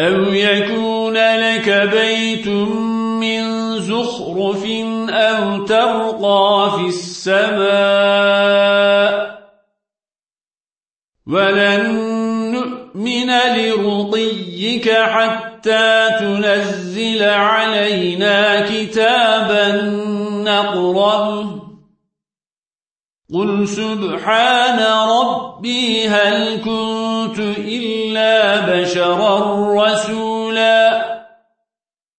أو يكون لك بيت من زخرف أو ترقى في السماء ولن نؤمن لرقيك حتى تنزل علينا كتابا نقرأه قل سبحان ربي هل كنت إلا بشرا رسولا